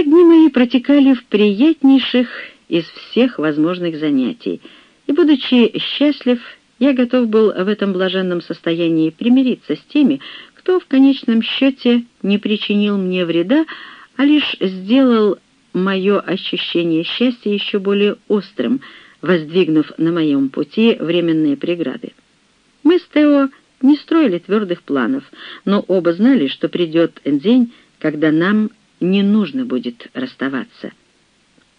Итак, дни мои протекали в приятнейших из всех возможных занятий, и, будучи счастлив, я готов был в этом блаженном состоянии примириться с теми, кто в конечном счете не причинил мне вреда, а лишь сделал мое ощущение счастья еще более острым, воздвигнув на моем пути временные преграды. Мы с Тео не строили твердых планов, но оба знали, что придет день, когда нам не нужно будет расставаться.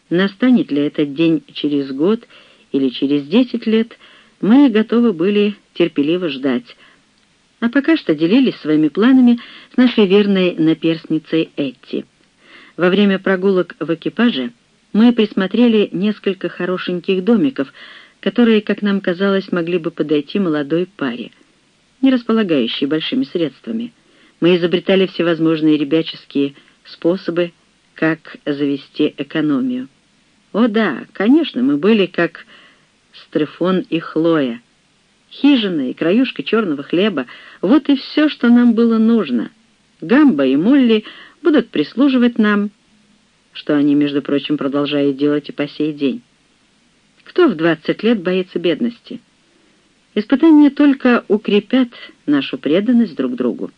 Настанет ли этот день через год или через десять лет, мы готовы были терпеливо ждать, а пока что делились своими планами с нашей верной наперсницей Этти. Во время прогулок в экипаже мы присмотрели несколько хорошеньких домиков, которые, как нам казалось, могли бы подойти молодой паре, не располагающей большими средствами. Мы изобретали всевозможные ребяческие способы, как завести экономию. О да, конечно, мы были как Стрефон и Хлоя. Хижина и краюшка черного хлеба — вот и все, что нам было нужно. Гамба и Молли будут прислуживать нам, что они, между прочим, продолжают делать и по сей день. Кто в двадцать лет боится бедности? Испытания только укрепят нашу преданность друг другу.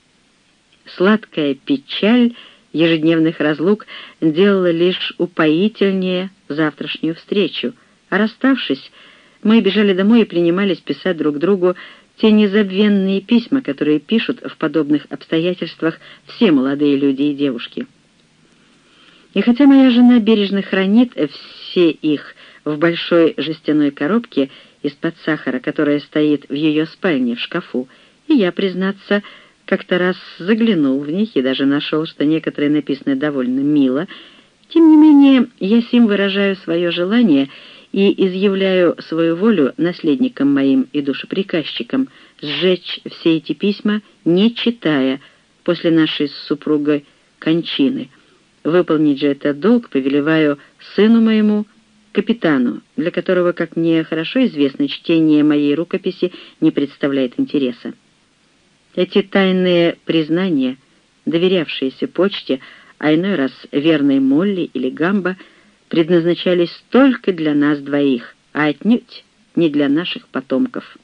Сладкая печаль ежедневных разлук делала лишь упоительнее завтрашнюю встречу, а расставшись, мы бежали домой и принимались писать друг другу те незабвенные письма, которые пишут в подобных обстоятельствах все молодые люди и девушки. И хотя моя жена бережно хранит все их в большой жестяной коробке из-под сахара, которая стоит в ее спальне в шкафу, и я, признаться, как-то раз заглянул в них и даже нашел, что некоторые написаны довольно мило, тем не менее я сим выражаю свое желание и изъявляю свою волю наследникам моим и душеприказчикам сжечь все эти письма, не читая, после нашей с супругой кончины. Выполнить же этот долг повелеваю сыну моему, капитану, для которого, как мне хорошо известно, чтение моей рукописи не представляет интереса. Эти тайные признания, доверявшиеся почте, а иной раз верной Молли или Гамба, предназначались только для нас двоих, а отнюдь не для наших потомков.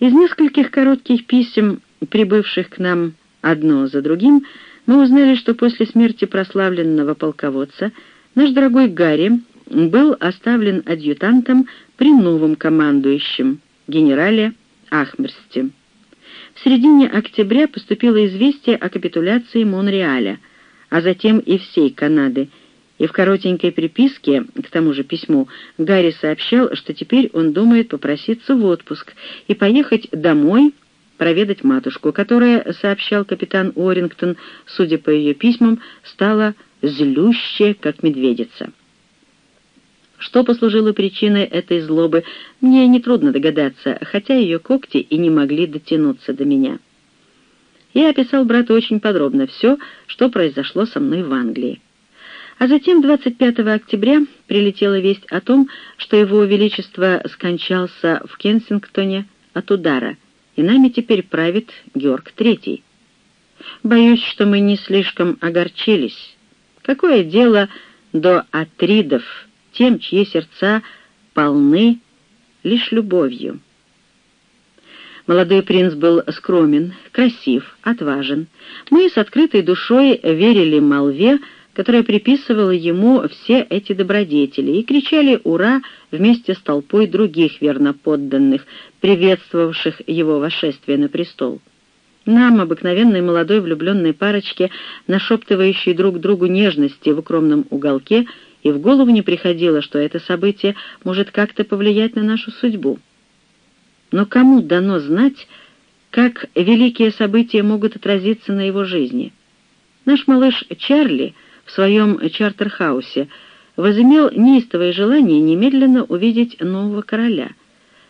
Из нескольких коротких писем, прибывших к нам одно за другим, мы узнали, что после смерти прославленного полководца наш дорогой Гарри был оставлен адъютантом при новом командующем, генерале Ахмерсте. В середине октября поступило известие о капитуляции Монреаля, а затем и всей Канады, и в коротенькой приписке к тому же письму Гарри сообщал, что теперь он думает попроситься в отпуск и поехать домой проведать матушку, которая, сообщал капитан Уоррингтон, судя по ее письмам, стала злющая, как медведица. Что послужило причиной этой злобы, мне нетрудно догадаться, хотя ее когти и не могли дотянуться до меня. Я описал брату очень подробно все, что произошло со мной в Англии. А затем 25 октября прилетела весть о том, что его величество скончался в Кенсингтоне от удара — и нами теперь правит Георг Третий. Боюсь, что мы не слишком огорчились. Какое дело до атридов, тем, чьи сердца полны лишь любовью? Молодой принц был скромен, красив, отважен. Мы с открытой душой верили молве, которая приписывала ему все эти добродетели, и кричали «Ура!» вместе с толпой других верноподданных, приветствовавших его вошествие на престол. Нам, обыкновенной молодой влюбленной парочке, нашептывающей друг другу нежности в укромном уголке, и в голову не приходило, что это событие может как-то повлиять на нашу судьбу. Но кому дано знать, как великие события могут отразиться на его жизни? Наш малыш Чарли — в своем чартерхаусе, возымел неистовое желание немедленно увидеть нового короля,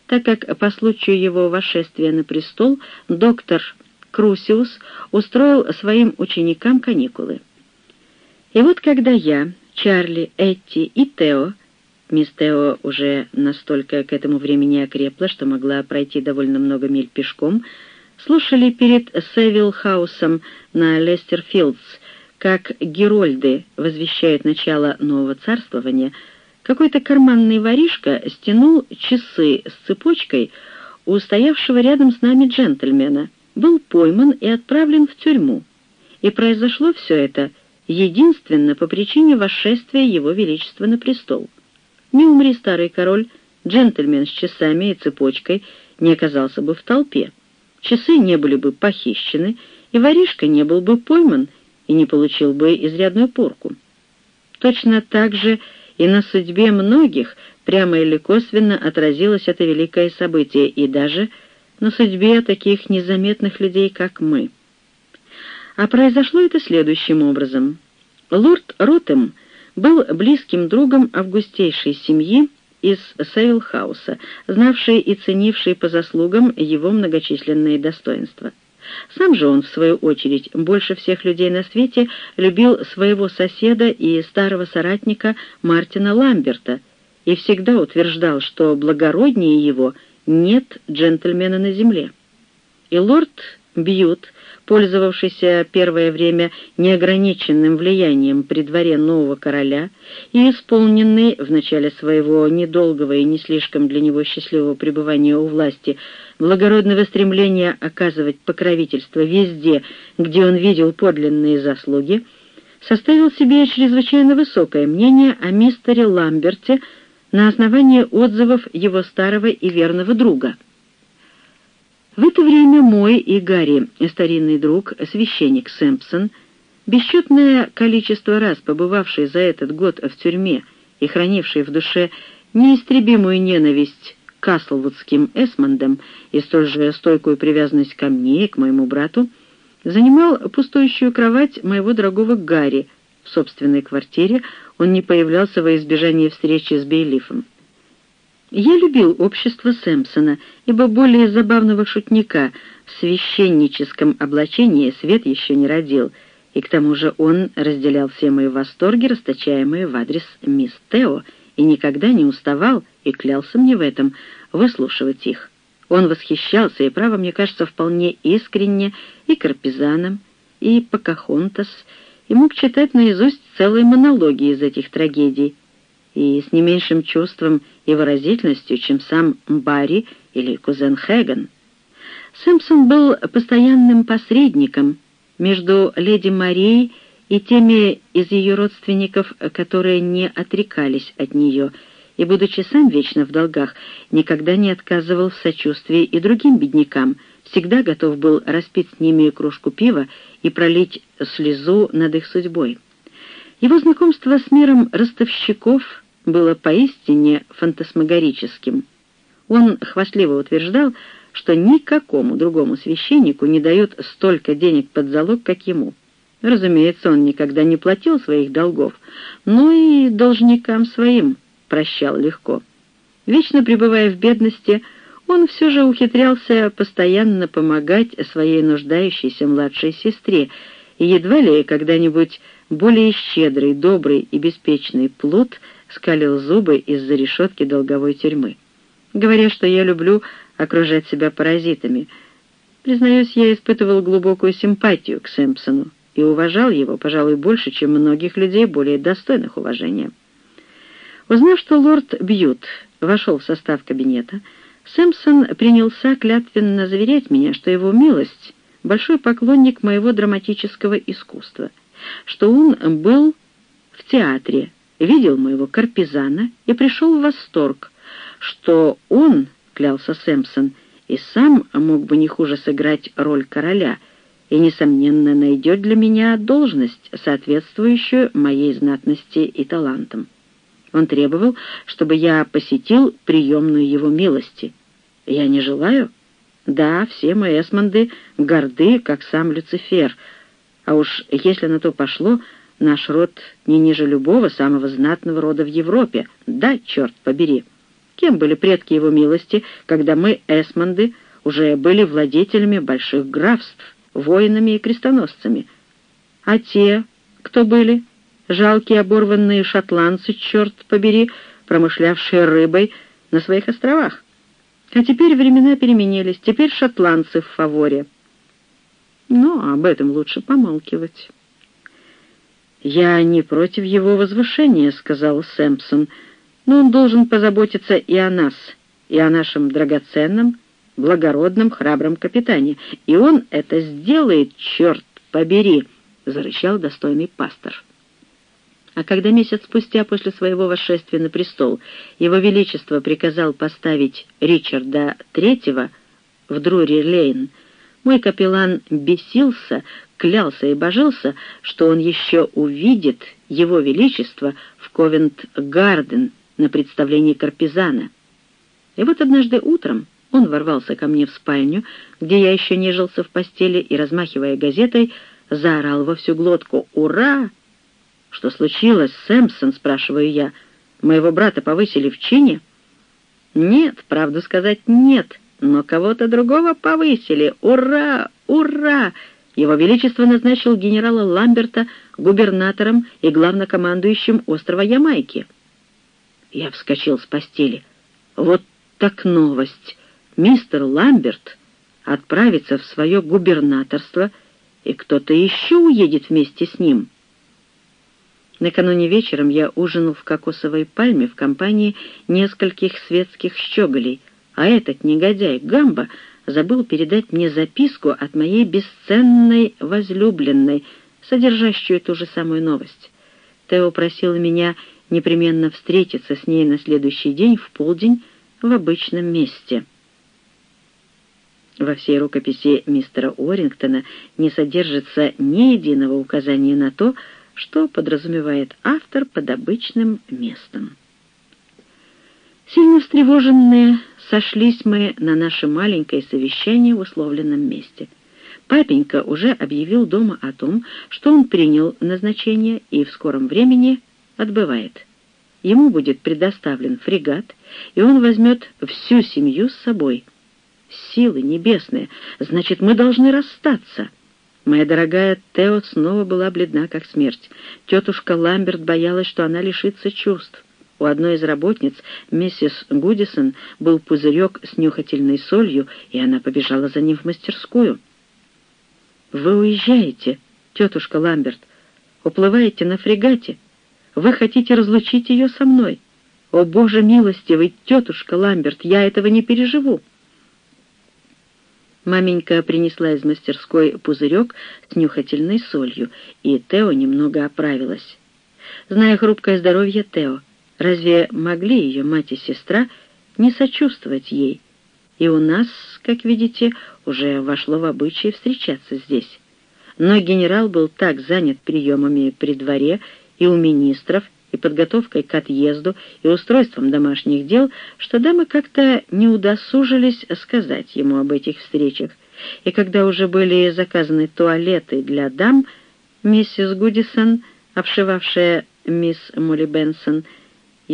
так как по случаю его восшествия на престол доктор Крусиус устроил своим ученикам каникулы. И вот когда я, Чарли, Этти и Тео, мисс Тео уже настолько к этому времени окрепла, что могла пройти довольно много миль пешком, слушали перед Севилл Хаусом на Лестерфилдс как герольды возвещают начало нового царствования, какой-то карманный воришка стянул часы с цепочкой у стоявшего рядом с нами джентльмена, был пойман и отправлен в тюрьму. И произошло все это единственно по причине восшествия Его Величества на престол. Не умри, старый король, джентльмен с часами и цепочкой не оказался бы в толпе. Часы не были бы похищены, и воришка не был бы пойман и не получил бы изрядную порку. Точно так же и на судьбе многих прямо или косвенно отразилось это великое событие, и даже на судьбе таких незаметных людей, как мы. А произошло это следующим образом. Лорд Ротем был близким другом августейшей семьи из Сейлхауса, знавшей и ценившей по заслугам его многочисленные достоинства. Сам же он, в свою очередь, больше всех людей на свете любил своего соседа и старого соратника Мартина Ламберта и всегда утверждал, что благороднее его нет джентльмена на земле. И лорд Бьют, пользовавшийся первое время неограниченным влиянием при дворе нового короля и исполненный в начале своего недолгого и не слишком для него счастливого пребывания у власти благородного стремления оказывать покровительство везде, где он видел подлинные заслуги, составил себе чрезвычайно высокое мнение о мистере Ламберте на основании отзывов его старого и верного друга — в это время мой и Гарри, старинный друг, священник Сэмпсон, бесчетное количество раз побывавший за этот год в тюрьме и хранивший в душе неистребимую ненависть к Каслвудским Эсмондам и столь же стойкую привязанность ко мне и к моему брату, занимал пустующую кровать моего дорогого Гарри. В собственной квартире он не появлялся во избежание встречи с Бейлифом. Я любил общество Сэмпсона, ибо более забавного шутника в священническом облачении свет еще не родил, и к тому же он разделял все мои восторги, расточаемые в адрес мисс Тео, и никогда не уставал, и клялся мне в этом, выслушивать их. Он восхищался, и, право, мне кажется, вполне искренне, и Карпизаном, и Покахонтас, и мог читать наизусть целые монологи из этих трагедий, и с не меньшим чувством и выразительностью, чем сам Барри или кузен Хэган. Сэмпсон был постоянным посредником между леди Марией и теми из ее родственников, которые не отрекались от нее, и, будучи сам вечно в долгах, никогда не отказывал в сочувствии и другим беднякам, всегда готов был распить с ними кружку пива и пролить слезу над их судьбой. Его знакомство с миром ростовщиков было поистине фантасмагорическим. Он хвастливо утверждал, что никакому другому священнику не дают столько денег под залог, как ему. Разумеется, он никогда не платил своих долгов, но и должникам своим прощал легко. Вечно пребывая в бедности, он все же ухитрялся постоянно помогать своей нуждающейся младшей сестре, и едва ли когда-нибудь более щедрый, добрый и беспечный плод — скалил зубы из-за решетки долговой тюрьмы. Говоря, что я люблю окружать себя паразитами, признаюсь, я испытывал глубокую симпатию к Сэмпсону и уважал его, пожалуй, больше, чем многих людей, более достойных уважения. Узнав, что лорд Бьют вошел в состав кабинета, Сэмпсон принялся клятвенно заверять меня, что его милость — большой поклонник моего драматического искусства, что он был в театре, видел моего Карпизана и пришел в восторг, что он, клялся Сэмпсон, и сам мог бы не хуже сыграть роль короля и, несомненно, найдет для меня должность, соответствующую моей знатности и талантам. Он требовал, чтобы я посетил приемную его милости. Я не желаю? Да, все мы эсмонды горды, как сам Люцифер, а уж если на то пошло, Наш род не ниже любого самого знатного рода в Европе. Да, черт побери! Кем были предки его милости, когда мы, эсмонды, уже были владетелями больших графств, воинами и крестоносцами? А те, кто были? Жалкие оборванные шотландцы, черт побери, промышлявшие рыбой на своих островах. А теперь времена переменились, теперь шотландцы в фаворе. Но об этом лучше помалкивать. «Я не против его возвышения», — сказал Сэмпсон, «но он должен позаботиться и о нас, и о нашем драгоценном, благородном, храбром капитане. И он это сделает, черт побери!» — зарычал достойный пастор. А когда месяц спустя после своего восшествия на престол его величество приказал поставить Ричарда III в Друри-Лейн, мой капеллан бесился, клялся и божился, что он еще увидит его величество в Ковент-Гарден на представлении Карпизана. И вот однажды утром он ворвался ко мне в спальню, где я еще нежился в постели, и, размахивая газетой, заорал во всю глотку «Ура!» «Что случилось, Сэмпсон?» — спрашиваю я. «Моего брата повысили в чине?» «Нет, правду сказать, нет, но кого-то другого повысили. Ура! Ура!» Его Величество назначил генерала Ламберта губернатором и главнокомандующим острова Ямайки. Я вскочил с постели. «Вот так новость! Мистер Ламберт отправится в свое губернаторство, и кто-то еще уедет вместе с ним». Накануне вечером я ужинал в кокосовой пальме в компании нескольких светских щеголей, а этот негодяй Гамба забыл передать мне записку от моей бесценной возлюбленной, содержащую ту же самую новость. Тео просил меня непременно встретиться с ней на следующий день в полдень в обычном месте. Во всей рукописи мистера Уоррингтона не содержится ни единого указания на то, что подразумевает автор под обычным местом. Сильно встревоженные сошлись мы на наше маленькое совещание в условленном месте. Папенька уже объявил дома о том, что он принял назначение и в скором времени отбывает. Ему будет предоставлен фрегат, и он возьмет всю семью с собой. Силы небесные, значит, мы должны расстаться. Моя дорогая Тео снова была бледна, как смерть. Тетушка Ламберт боялась, что она лишится чувств. У одной из работниц, миссис Гудисон, был пузырек с нюхательной солью, и она побежала за ним в мастерскую. «Вы уезжаете, тетушка Ламберт, уплываете на фрегате. Вы хотите разлучить ее со мной. О, Боже милостивый, тетушка Ламберт, я этого не переживу!» Маменька принесла из мастерской пузырек с нюхательной солью, и Тео немного оправилась. Зная хрупкое здоровье Тео, разве могли ее мать и сестра не сочувствовать ей? И у нас, как видите, уже вошло в обычай встречаться здесь. Но генерал был так занят приемами при дворе и у министров, и подготовкой к отъезду, и устройством домашних дел, что дамы как-то не удосужились сказать ему об этих встречах. И когда уже были заказаны туалеты для дам, миссис Гудисон, обшивавшая мисс Молли Бенсон,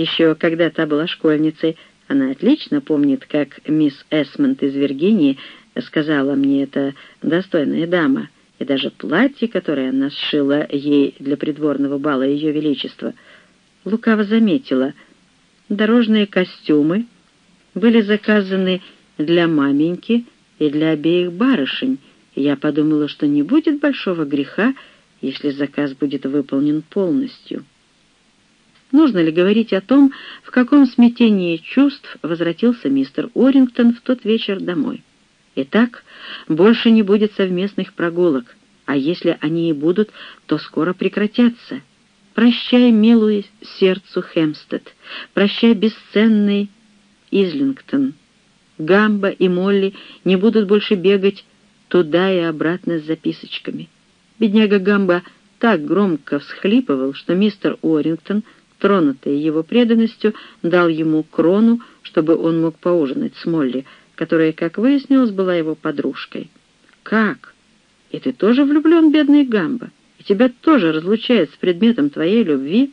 еще когда та была школьницей, она отлично помнит, как мисс Эсмонд из Виргинии сказала мне это достойная дама, и даже платье, которое она сшила ей для придворного бала Ее Величества — лукаво заметила, дорожные костюмы были заказаны для маменьки и для обеих барышень, я подумала, что не будет большого греха, если заказ будет выполнен полностью. Нужно ли говорить о том, в каком смятении чувств возвратился мистер Орингтон в тот вечер домой? Итак, больше не будет совместных прогулок, а если они и будут, то скоро прекратятся — Прощай, милый сердцу Хемстед, прощай, бесценный Излингтон. Гамба и Молли не будут больше бегать туда и обратно с записочками. Бедняга Гамба так громко всхлипывал, что мистер Уоррингтон, тронутый его преданностью, дал ему крону, чтобы он мог поужинать с Молли, которая, как выяснилось, была его подружкой. «Как? И ты тоже влюблен, бедный Гамба?» тебя тоже разлучает с предметом твоей любви,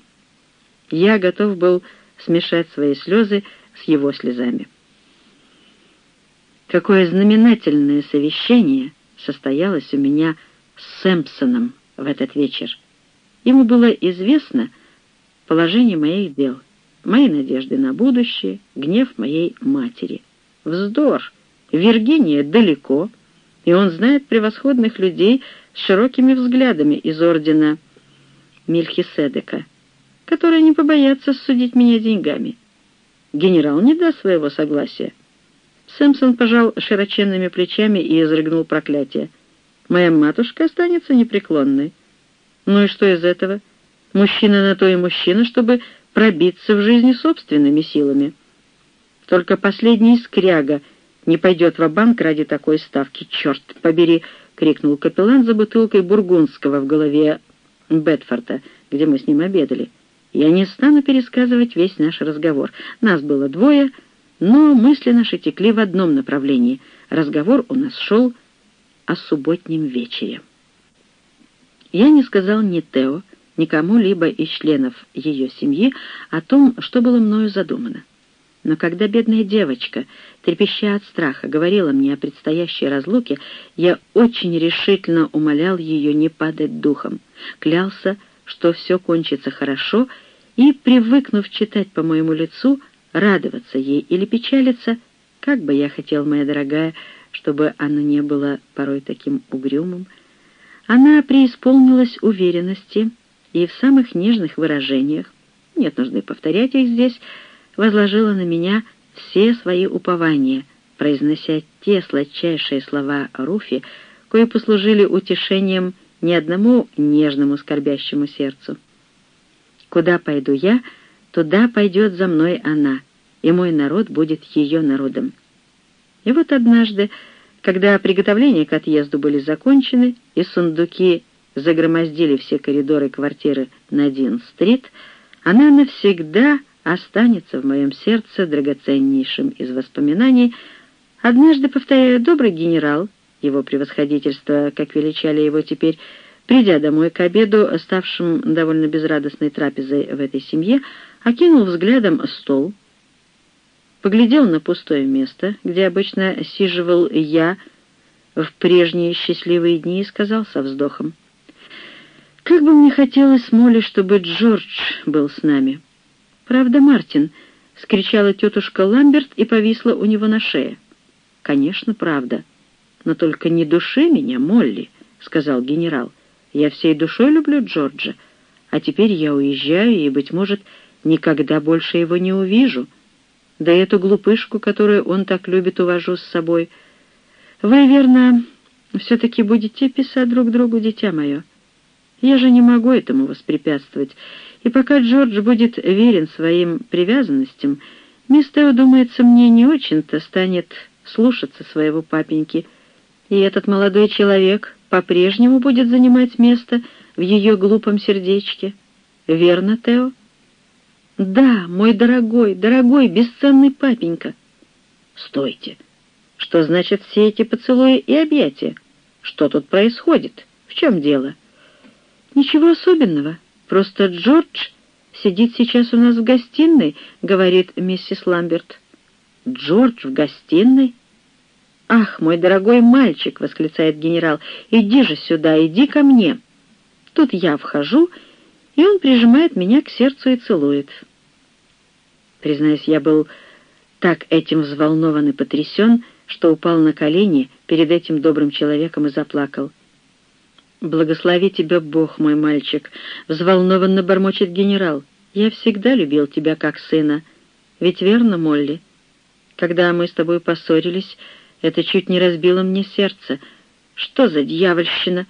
я готов был смешать свои слезы с его слезами. Какое знаменательное совещание состоялось у меня с Сэмпсоном в этот вечер. Ему было известно положение моих дел, мои надежды на будущее, гнев моей матери. Вздор! Виргиния далеко, и он знает превосходных людей, с широкими взглядами из ордена Мельхиседека, которые не побоятся судить меня деньгами. Генерал не даст своего согласия. Сэмпсон пожал широченными плечами и изрыгнул проклятие. «Моя матушка останется непреклонной». «Ну и что из этого? Мужчина на то и мужчина, чтобы пробиться в жизни собственными силами. Только последний скряга не пойдет в банк ради такой ставки. Черт побери!» — крикнул капеллан за бутылкой бургундского в голове Бетфорта, где мы с ним обедали. «Я не стану пересказывать весь наш разговор. Нас было двое, но мысли наши текли в одном направлении. Разговор у нас шел о субботнем вечере. Я не сказал ни Тео, ни кому-либо из членов ее семьи о том, что было мною задумано. Но когда бедная девочка, трепеща от страха, говорила мне о предстоящей разлуке, я очень решительно умолял ее не падать духом, клялся, что все кончится хорошо, и, привыкнув читать по моему лицу, радоваться ей или печалиться, как бы я хотел, моя дорогая, чтобы оно не было порой таким угрюмым, она преисполнилась уверенности и в самых нежных выражениях, нет нужды повторять их здесь, возложила на меня все свои упования, произнося те сладчайшие слова Руфи, кои послужили утешением ни одному нежному скорбящему сердцу. «Куда пойду я, туда пойдет за мной она, и мой народ будет ее народом». И вот однажды, когда приготовления к отъезду были закончены и сундуки загромоздили все коридоры квартиры на Дин-стрит, она навсегда останется в моем сердце драгоценнейшим из воспоминаний. Однажды, повторяю, добрый генерал, его превосходительство, как величали его теперь, придя домой к обеду, ставшим довольно безрадостной трапезой в этой семье, окинул взглядом стол, поглядел на пустое место, где обычно сиживал я в прежние счастливые дни и сказал со вздохом, «Как бы мне хотелось, Молли, чтобы Джордж был с нами». «Правда, Мартин?» — скричала тетушка Ламберт и повисла у него на шее. «Конечно, правда. Но только не души меня, Молли», — сказал генерал. «Я всей душой люблю Джорджа, а теперь я уезжаю и, быть может, никогда больше его не увижу. Да эту глупышку, которую он так любит, увожу с собой. Вы, верно, все-таки будете писать друг другу, дитя мое? Я же не могу этому воспрепятствовать, и пока Джордж будет верен своим привязанностям, мисс Тео, думается, мне не очень-то станет слушаться своего папеньки, и этот молодой человек по-прежнему будет занимать место в ее глупом сердечке. Верно, Тео? Да, мой дорогой, дорогой, бесценный папенька. Стойте. Что значит все эти поцелуи и объятия? Что тут происходит? В чем дело? Ничего особенного. «Просто Джордж сидит сейчас у нас в гостиной», — говорит миссис Ламберт. «Джордж в гостиной?» «Ах, мой дорогой мальчик!» — восклицает генерал. «Иди же сюда, иди ко мне!» Тут я вхожу, и он прижимает меня к сердцу и целует. Признаюсь, я был так этим взволнован и потрясен, что упал на колени перед этим добрым человеком и заплакал. «Благослови тебя Бог, мой мальчик!» — взволнованно бормочет генерал. «Я всегда любил тебя как сына. Ведь верно, Молли? Когда мы с тобой поссорились, это чуть не разбило мне сердце. Что за дьявольщина?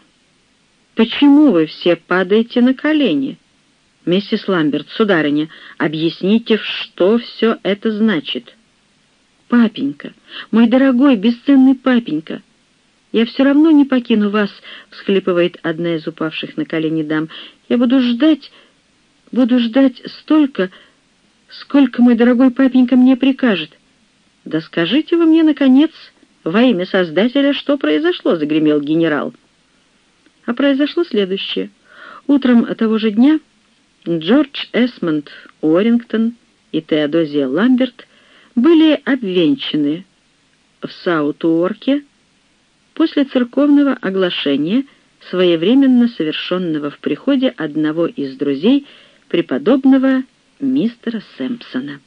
Почему вы все падаете на колени?» «Миссис Ламберт, сударыня, объясните, что все это значит?» «Папенька, мой дорогой, бесценный папенька!» «Я все равно не покину вас», — всхлипывает одна из упавших на колени дам. «Я буду ждать, буду ждать столько, сколько мой дорогой папенька мне прикажет». «Да скажите вы мне, наконец, во имя Создателя, что произошло?» — загремел генерал. А произошло следующее. Утром того же дня Джордж Эсмонд Уоррингтон и Теодозия Ламберт были обвенчаны в Саут-Уорке, после церковного оглашения, своевременно совершенного в приходе одного из друзей преподобного мистера Сэмпсона.